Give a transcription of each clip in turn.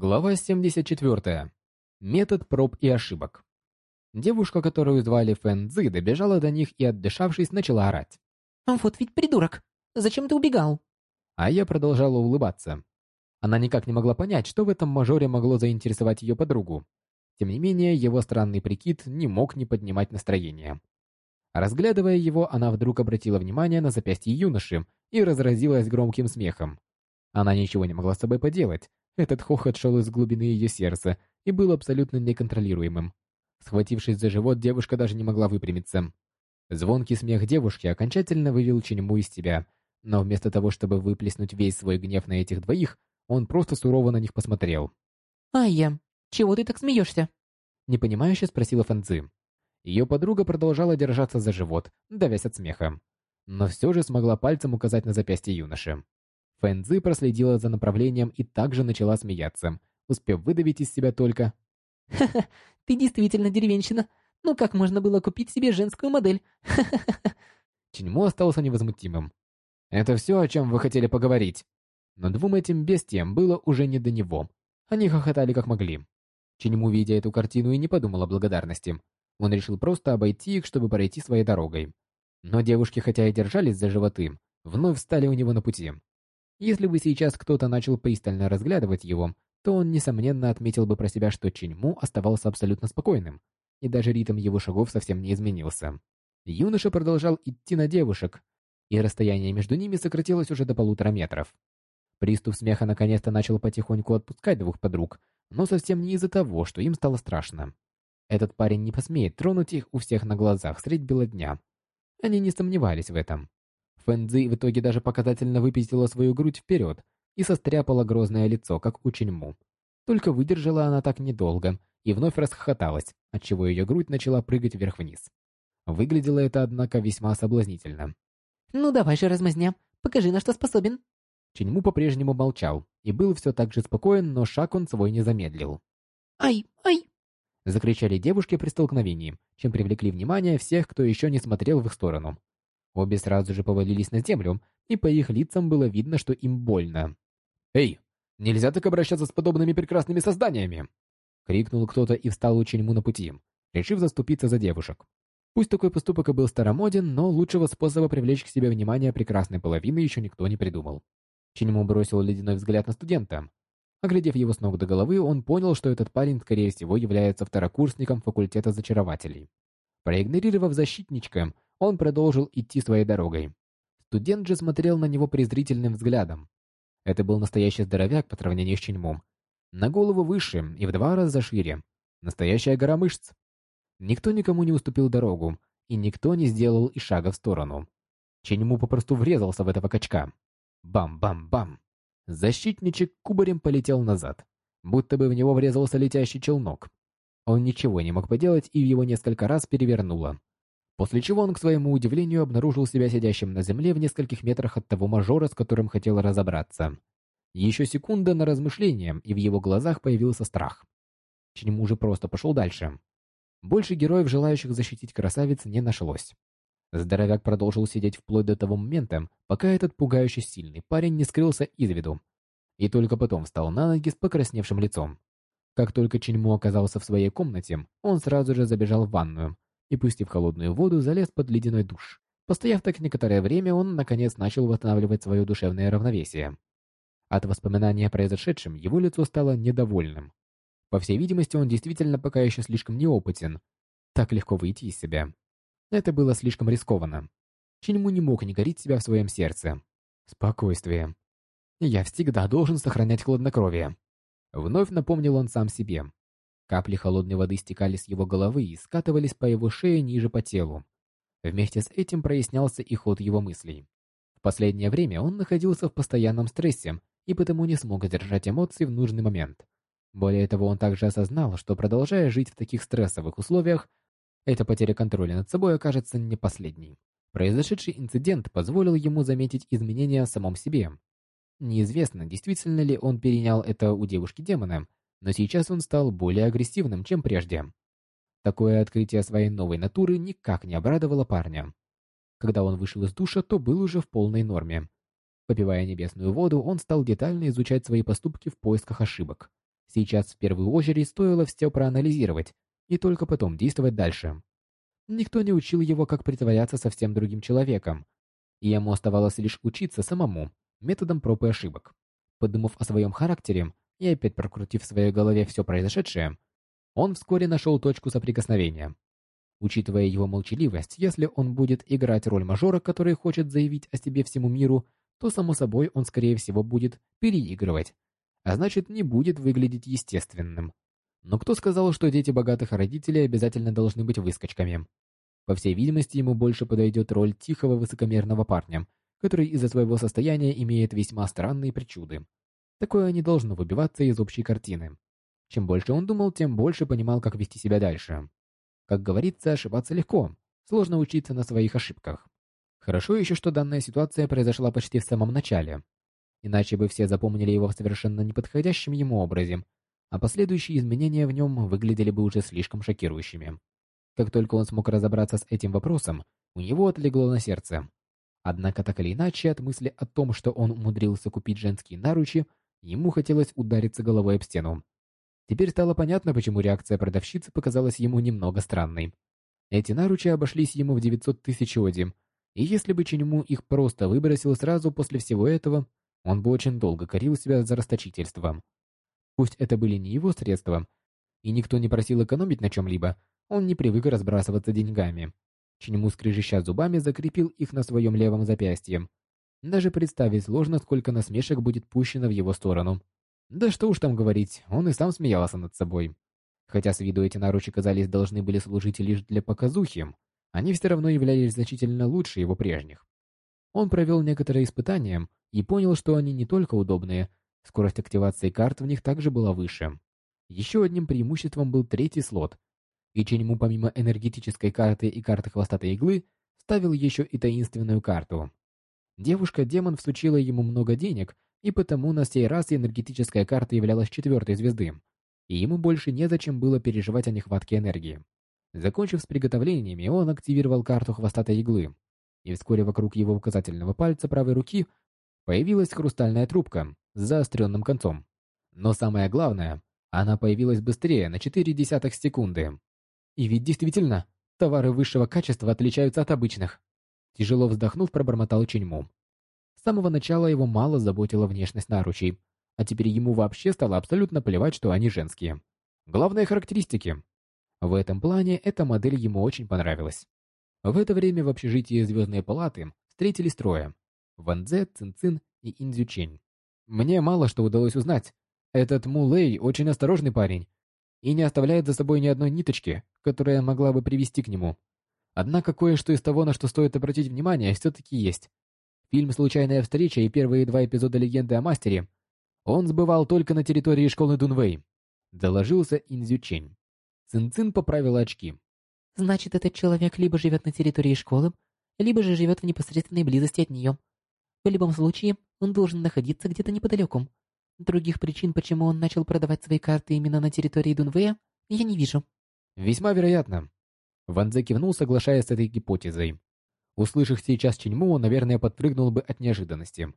Глава 74. Метод проб и ошибок. Девушка, которую звали Фэн Цзы, добежала до них и, отдышавшись, начала орать. «Вот ведь придурок! Зачем ты убегал?» А я продолжала улыбаться. Она никак не могла понять, что в этом мажоре могло заинтересовать ее подругу. Тем не менее, его странный прикид не мог не поднимать настроение. Разглядывая его, она вдруг обратила внимание на запястье юноши и разразилась громким смехом. Она ничего не могла с собой поделать, этот хохот шел из глубины ее сердца и был абсолютно неконтролируемым. Схватившись за живот, девушка даже не могла выпрямиться. Звонкий смех девушки окончательно вывел Ченьму из себя, но вместо того, чтобы выплеснуть весь свой гнев на этих двоих, он просто сурово на них посмотрел. «Айя, чего ты так смеешься?» Непонимающе спросила Фэнцзи. Ее подруга продолжала держаться за живот, давясь от смеха, но все же смогла пальцем указать на запястье юноши. Фэнзи проследила за направлением и также начала смеяться, успев выдавить из себя только «Ха-ха, ты действительно деревенщина. Ну как можно было купить себе женскую модель? Ха-ха-ха». Чиньмо остался невозмутимым. «Это все, о чем вы хотели поговорить?» Но двум этим бестиям было уже не до него. Они хохотали как могли. Чиньму, видя эту картину, и не подумал о благодарности. Он решил просто обойти их, чтобы пройти своей дорогой. Но девушки, хотя и держались за животы, вновь встали у него на пути. Если бы сейчас кто-то начал пристально разглядывать его, то он, несомненно, отметил бы про себя, что Чиньму оставался абсолютно спокойным, и даже ритм его шагов совсем не изменился. Юноша продолжал идти на девушек, и расстояние между ними сократилось уже до полутора метров. Приступ смеха наконец-то начал потихоньку отпускать двух подруг, но совсем не из-за того, что им стало страшно. Этот парень не посмеет тронуть их у всех на глазах средь бела дня. Они не сомневались в этом. Фэнзи в итоге даже показательно выпятила свою грудь вперед и состряпала грозное лицо, как у Ченьму. Только выдержала она так недолго и вновь расхохоталась, отчего ее грудь начала прыгать вверх-вниз. Выглядело это, однако, весьма соблазнительно. «Ну давай же, размазня, покажи, на что способен». Ченьму по-прежнему молчал и был все так же спокоен, но шаг он свой не замедлил. «Ай, ай!» Закричали девушки при столкновении, чем привлекли внимание всех, кто еще не смотрел в их сторону. Обе сразу же повалились на землю, и по их лицам было видно, что им больно. «Эй, нельзя так обращаться с подобными прекрасными созданиями!» Крикнул кто-то и встал у Ченьму на пути, решив заступиться за девушек. Пусть такой поступок и был старомоден, но лучшего способа привлечь к себе внимание прекрасной половины еще никто не придумал. Ченьму бросил ледяной взгляд на студента. Оглядев его с ног до головы, он понял, что этот парень, скорее всего, является второкурсником факультета зачарователей. Проигнорировав защитничка, он продолжил идти своей дорогой. Студент же смотрел на него презрительным взглядом. Это был настоящий здоровяк по сравнению с Ченьмом. На голову выше и в два раза шире. Настоящая гора мышц. Никто никому не уступил дорогу, и никто не сделал и шага в сторону. Ченьму попросту врезался в этого качка. Бам-бам-бам. Защитничек кубарем полетел назад, будто бы в него врезался летящий челнок. Он ничего не мог поделать, и его несколько раз перевернуло. После чего он, к своему удивлению, обнаружил себя сидящим на земле в нескольких метрах от того мажора, с которым хотел разобраться. Еще секунда на размышление, и в его глазах появился страх. Чему же просто пошел дальше. Больше героев, желающих защитить красавиц, не нашлось. Здоровяк продолжил сидеть вплоть до того момента, пока этот пугающе сильный парень не скрылся из виду. И только потом встал на ноги с покрасневшим лицом. Как только Чиньму оказался в своей комнате, он сразу же забежал в ванную, и, пустив холодную воду, залез под ледяной душ. Постояв так некоторое время, он, наконец, начал восстанавливать свое душевное равновесие. От воспоминания о произошедшем его лицо стало недовольным. По всей видимости, он действительно пока еще слишком неопытен. Так легко выйти из себя. Это было слишком рискованно. Чиньму не мог не гореть себя в своем сердце. Спокойствие. Я всегда должен сохранять хладнокровие. Вновь напомнил он сам себе. Капли холодной воды стекали с его головы и скатывались по его шее ниже по телу. Вместе с этим прояснялся и ход его мыслей. В последнее время он находился в постоянном стрессе и потому не смог сдержать эмоции в нужный момент. Более того, он также осознал, что продолжая жить в таких стрессовых условиях, эта потеря контроля над собой окажется не последней. Произошедший инцидент позволил ему заметить изменения в самом себе. Неизвестно, действительно ли он перенял это у девушки-демона, но сейчас он стал более агрессивным, чем прежде. Такое открытие своей новой натуры никак не обрадовало парня. Когда он вышел из душа, то был уже в полной норме. Попивая небесную воду, он стал детально изучать свои поступки в поисках ошибок. Сейчас в первую очередь стоило все проанализировать и только потом действовать дальше. Никто не учил его, как притворяться совсем другим человеком, и ему оставалось лишь учиться самому, методом проб и ошибок. Подумав о своем характере и опять прокрутив в своей голове все произошедшее, он вскоре нашел точку соприкосновения. Учитывая его молчаливость, если он будет играть роль мажора, который хочет заявить о себе всему миру, то, само собой, он, скорее всего, будет переигрывать, а значит, не будет выглядеть естественным. Но кто сказал, что дети богатых родителей обязательно должны быть выскочками? По всей видимости, ему больше подойдет роль тихого высокомерного парня, который из-за своего состояния имеет весьма странные причуды. Такое не должно выбиваться из общей картины. Чем больше он думал, тем больше понимал, как вести себя дальше. Как говорится, ошибаться легко, сложно учиться на своих ошибках. Хорошо еще, что данная ситуация произошла почти в самом начале. Иначе бы все запомнили его в совершенно неподходящем ему образе, а последующие изменения в нем выглядели бы уже слишком шокирующими. Как только он смог разобраться с этим вопросом, у него отлегло на сердце. Однако так или иначе, от мысли о том, что он умудрился купить женские наручи, ему хотелось удариться головой об стену. Теперь стало понятно, почему реакция продавщицы показалась ему немного странной. Эти наручи обошлись ему в 900 тысяч оди, и если бы Ченьму их просто выбросил сразу после всего этого, он бы очень долго корил себя за расточительством. Пусть это были не его средства, и никто не просил экономить на чем-либо, он не привык разбрасываться деньгами. Чиньму, скрежеща зубами, закрепил их на своем левом запястье. Даже представить сложно, сколько насмешек будет пущено в его сторону. Да что уж там говорить, он и сам смеялся над собой. Хотя с виду эти наручи, казались, должны были служить лишь для показухи, они все равно являлись значительно лучше его прежних. Он провел некоторые испытания и понял, что они не только удобные, скорость активации карт в них также была выше. Еще одним преимуществом был третий слот, и Ченьму помимо энергетической карты и карты хвостатой иглы ставил еще и таинственную карту. Девушка-демон всучила ему много денег, и потому на сей раз энергетическая карта являлась четвертой звезды, и ему больше незачем было переживать о нехватке энергии. Закончив с приготовлениями, он активировал карту хвостатой иглы, и вскоре вокруг его указательного пальца правой руки появилась хрустальная трубка с заостренным концом. Но самое главное, она появилась быстрее на 4 десятых секунды. И ведь действительно, товары высшего качества отличаются от обычных. Тяжело вздохнув, пробормотал Ченьму. С самого начала его мало заботила внешность наручей, а теперь ему вообще стало абсолютно плевать, что они женские. Главные характеристики. В этом плане эта модель ему очень понравилась. В это время в общежитии Звездной палаты встретились трое. Ван Дзе, Цин Цин и Инзю Чень. Мне мало что удалось узнать. Этот Му Лэй очень осторожный парень и не оставляет за собой ни одной ниточки, которая могла бы привести к нему. Однако кое-что из того, на что стоит обратить внимание, все-таки есть. Фильм «Случайная встреча» и первые два эпизода «Легенды о мастере» он сбывал только на территории школы Дунвэй. Доложился Инзю Чень. Цин Цин поправила очки. Значит, этот человек либо живет на территории школы, либо же живет в непосредственной близости от нее. В любом случае, он должен находиться где-то неподалеку. Других причин, почему он начал продавать свои карты именно на территории Дунвея, я не вижу. Весьма вероятно. Ван Дзе кивнул, соглашаясь с этой гипотезой. Услышав сейчас Ченьму, он, наверное, подпрыгнул бы от неожиданности.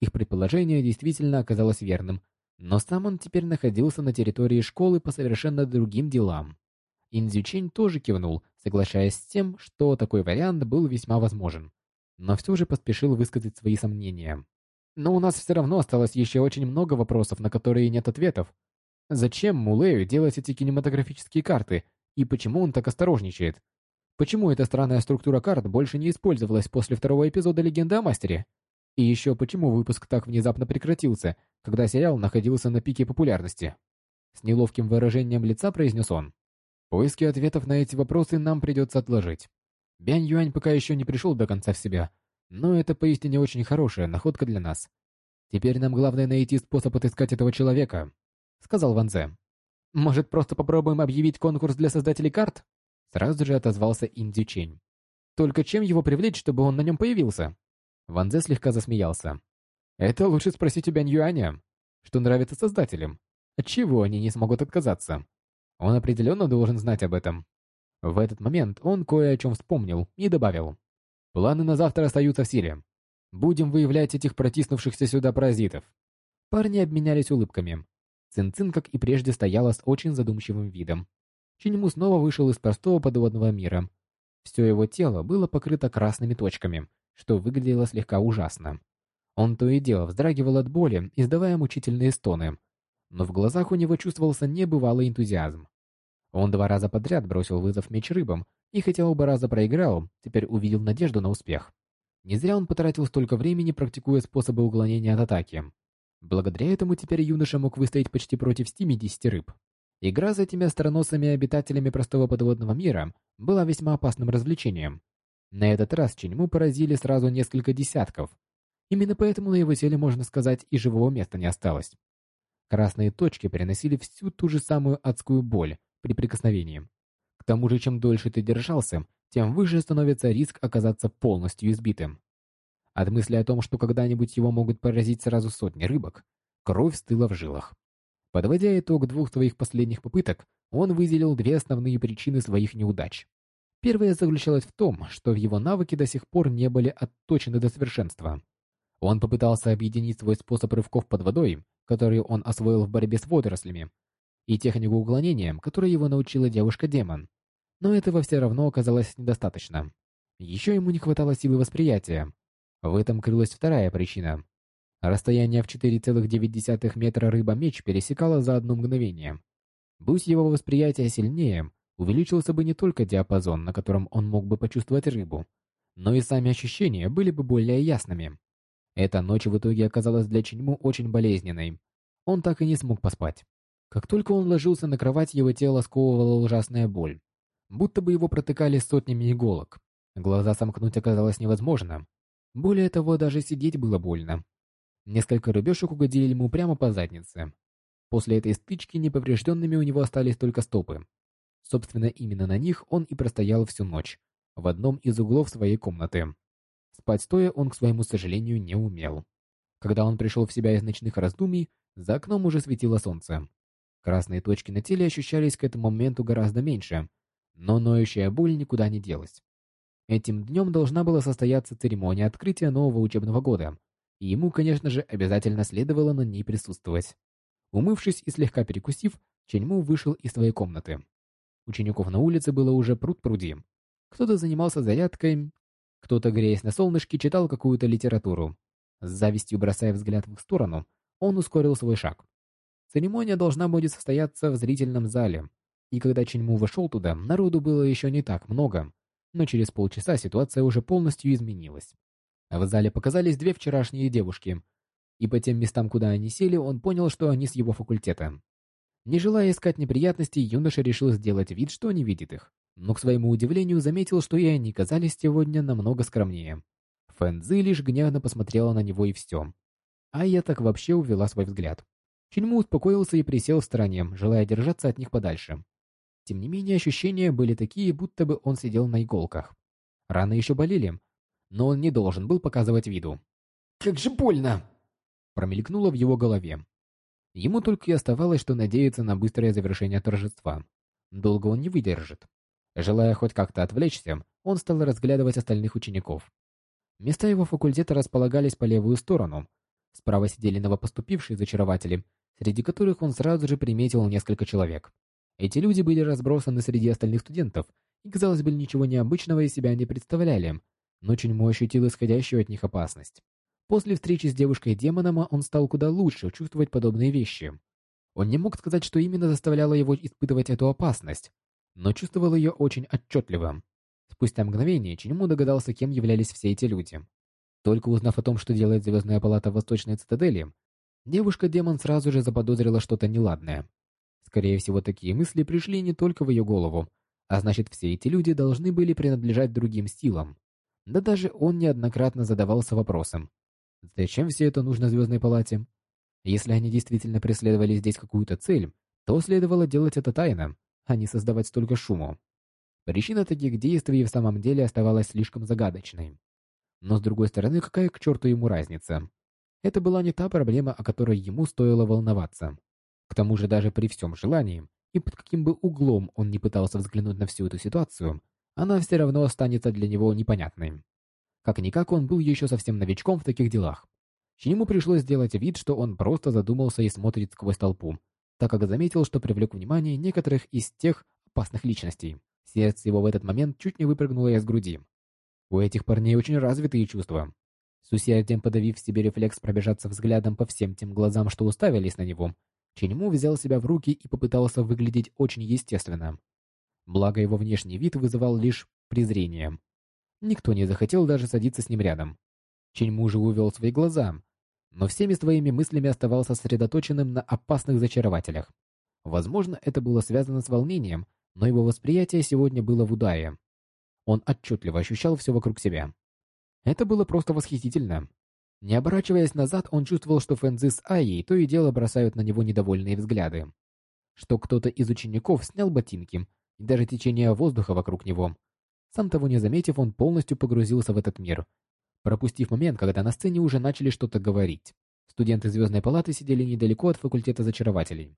Их предположение действительно оказалось верным, но сам он теперь находился на территории школы по совершенно другим делам. Индзючень тоже кивнул, соглашаясь с тем, что такой вариант был весьма возможен, но все же поспешил высказать свои сомнения. Но у нас все равно осталось еще очень много вопросов, на которые нет ответов. Зачем Мулею делать эти кинематографические карты, и почему он так осторожничает? Почему эта странная структура карт больше не использовалась после второго эпизода «Легенды о мастере»? И еще почему выпуск так внезапно прекратился, когда сериал находился на пике популярности? С неловким выражением лица произнес он. Поиски ответов на эти вопросы нам придется отложить. Бянь Юань пока еще не пришел до конца в себя, но это поистине очень хорошая находка для нас. Теперь нам главное найти способ отыскать этого человека, сказал Ван Зе. Может, просто попробуем объявить конкурс для создателей карт? Сразу же отозвался Инди Чень. Только чем его привлечь, чтобы он на нем появился? Ван Зе слегка засмеялся. Это лучше спросить у Бянь Юаня, что нравится создателям. Отчего они не смогут отказаться? Он определенно должен знать об этом. В этот момент он кое о чем вспомнил и добавил. «Планы на завтра остаются в силе. Будем выявлять этих протиснувшихся сюда паразитов». Парни обменялись улыбками. Цинцин, как и прежде, стояла с очень задумчивым видом. Чиньму снова вышел из простого подводного мира. Все его тело было покрыто красными точками, что выглядело слегка ужасно. Он то и дело вздрагивал от боли, издавая мучительные стоны. Но в глазах у него чувствовался небывалый энтузиазм. Он два раза подряд бросил вызов меч рыбам, и хотя оба раза проиграл, теперь увидел надежду на успех. Не зря он потратил столько времени, практикуя способы уклонения от атаки. Благодаря этому теперь юноша мог выстоять почти против 70 рыб. Игра с этими остроносыми обитателями простого подводного мира была весьма опасным развлечением. На этот раз Ченьму поразили сразу несколько десятков. Именно поэтому на его теле, можно сказать, и живого места не осталось. Красные точки переносили всю ту же самую адскую боль при прикосновении. К тому же, чем дольше ты держался, тем выше становится риск оказаться полностью избитым. От мысли о том, что когда-нибудь его могут поразить сразу сотни рыбок, кровь стыла в жилах. Подводя итог двух своих последних попыток, он выделил две основные причины своих неудач. Первая заключалась в том, что его навыки до сих пор не были отточены до совершенства. Он попытался объединить свой способ рывков под водой, который он освоил в борьбе с водорослями, и технику уклонения, которой его научила девушка-демон. Но этого все равно оказалось недостаточно. Еще ему не хватало силы восприятия. В этом крылась вторая причина. Расстояние в 4,9 метра рыба-меч пересекало за одно мгновение. Будь его восприятие сильнее, увеличился бы не только диапазон, на котором он мог бы почувствовать рыбу, но и сами ощущения были бы более ясными. Эта ночь в итоге оказалась для Чиньму очень болезненной. Он так и не смог поспать. Как только он ложился на кровать, его тело сковывала ужасная боль. Будто бы его протыкали сотнями иголок. Глаза сомкнуть оказалось невозможно. Более того, даже сидеть было больно. Несколько рыбешек угодили ему прямо по заднице. После этой стычки неповрежденными у него остались только стопы. Собственно, именно на них он и простоял всю ночь, в одном из углов своей комнаты. Спать стоя он, к своему сожалению, не умел. Когда он пришел в себя из ночных раздумий, за окном уже светило солнце. Красные точки на теле ощущались к этому моменту гораздо меньше, но ноющая боль никуда не делась. Этим днем должна была состояться церемония открытия нового учебного года, и ему, конечно же, обязательно следовало на ней присутствовать. Умывшись и слегка перекусив, Ченьму вышел из своей комнаты. Учеников на улице было уже пруд-пруди. Кто-то занимался зарядкой, кто-то, греясь на солнышке, читал какую-то литературу. С завистью бросая взгляд в их сторону, он ускорил свой шаг. Церемония должна будет состояться в зрительном зале, и когда Ченьму вошел туда, народу было еще не так много, но через полчаса ситуация уже полностью изменилась. В зале показались две вчерашние девушки, и по тем местам, куда они сели, он понял, что они с его факультета. Не желая искать неприятностей, юноша решил сделать вид, что не видит их но, к своему удивлению, заметил, что и они казались сегодня намного скромнее. Фэнзи лишь гневно посмотрела на него и все. А я так вообще увела свой взгляд. Чиньму успокоился и присел в стороне, желая держаться от них подальше. Тем не менее, ощущения были такие, будто бы он сидел на иголках. Раны еще болели, но он не должен был показывать виду. «Как же больно!» Промелькнуло в его голове. Ему только и оставалось, что надеяться на быстрое завершение торжества. Долго он не выдержит. Желая хоть как-то отвлечься, он стал разглядывать остальных учеников. Места его факультета располагались по левую сторону. Справа сидели новопоступившие зачарователи, среди которых он сразу же приметил несколько человек. Эти люди были разбросаны среди остальных студентов и, казалось бы, ничего необычного из себя не представляли, но Чуньмо ощутил исходящую от них опасность. После встречи с девушкой-демоном он стал куда лучше чувствовать подобные вещи. Он не мог сказать, что именно заставляло его испытывать эту опасность, но чувствовал ее очень отчетливо. Спустя мгновение Чиньму догадался, кем являлись все эти люди. Только узнав о том, что делает Звездная палата Восточной цитадели, девушка-демон сразу же заподозрила что-то неладное. Скорее всего, такие мысли пришли не только в ее голову, а значит, все эти люди должны были принадлежать другим силам. Да даже он неоднократно задавался вопросом, зачем все это нужно Звездной палате? Если они действительно преследовали здесь какую-то цель, то следовало делать это тайно, а не создавать столько шума. Причина таких действий в самом деле оставалась слишком загадочной. Но с другой стороны, какая к черту ему разница? Это была не та проблема, о которой ему стоило волноваться. К тому же даже при всем желании, и под каким бы углом он ни пытался взглянуть на всю эту ситуацию, она все равно останется для него непонятной. Как-никак он был еще совсем новичком в таких делах. Ему пришлось сделать вид, что он просто задумался и смотрит сквозь толпу, так как заметил, что привлек внимание некоторых из тех опасных личностей. Сердце его в этот момент чуть не выпрыгнуло из груди. У этих парней очень развитые чувства. С усердием подавив в себе рефлекс пробежаться взглядом по всем тем глазам, что уставились на него, Ченьму взял себя в руки и попытался выглядеть очень естественно. Благо его внешний вид вызывал лишь презрение. Никто не захотел даже садиться с ним рядом. Ченьму же увел свои глаза, но всеми своими мыслями оставался сосредоточенным на опасных зачарователях. Возможно, это было связано с волнением, но его восприятие сегодня было в удае. Он отчетливо ощущал все вокруг себя. Это было просто восхитительно. Не оборачиваясь назад, он чувствовал, что Фэнзи с Айей то и дело бросают на него недовольные взгляды. Что кто-то из учеников снял ботинки, и даже течение воздуха вокруг него. Сам того не заметив, он полностью погрузился в этот мир, пропустив момент, когда на сцене уже начали что-то говорить. Студенты Звездной палаты сидели недалеко от факультета зачарователей.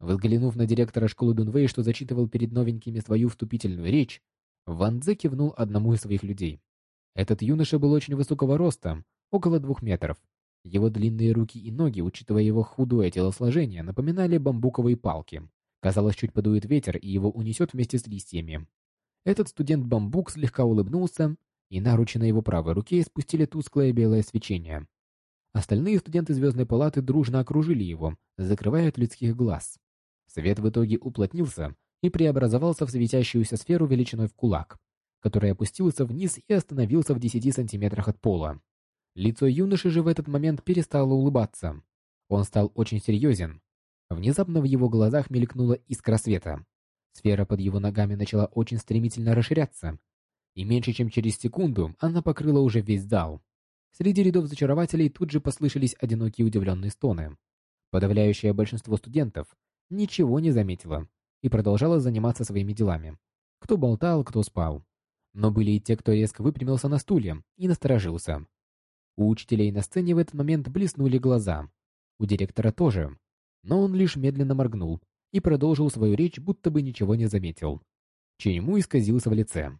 Взглянув на директора школы Дунвей, что зачитывал перед новенькими свою вступительную речь, Ван Дзе кивнул одному из своих людей. Этот юноша был очень высокого роста, около двух метров. Его длинные руки и ноги, учитывая его худое телосложение, напоминали бамбуковые палки. Казалось, чуть подует ветер, и его унесет вместе с листьями. Этот студент-бамбук слегка улыбнулся, и наручи на его правой руке спустили тусклое белое свечение. Остальные студенты Звездной палаты дружно окружили его, закрывая от людских глаз. Свет в итоге уплотнился и преобразовался в светящуюся сферу величиной в кулак, который опустился вниз и остановился в 10 сантиметрах от пола. Лицо юноши же в этот момент перестало улыбаться. Он стал очень серьезен. Внезапно в его глазах мелькнула искра света. Сфера под его ногами начала очень стремительно расширяться, и меньше чем через секунду она покрыла уже весь зал. Среди рядов зачарователей тут же послышались одинокие удивленные стоны. Подавляющее большинство студентов ничего не заметило и продолжало заниматься своими делами. Кто болтал, кто спал. Но были и те, кто резко выпрямился на стуле и насторожился. У учителей на сцене в этот момент блеснули глаза. У директора тоже. Но он лишь медленно моргнул и продолжил свою речь, будто бы ничего не заметил. Чему исказился в лице.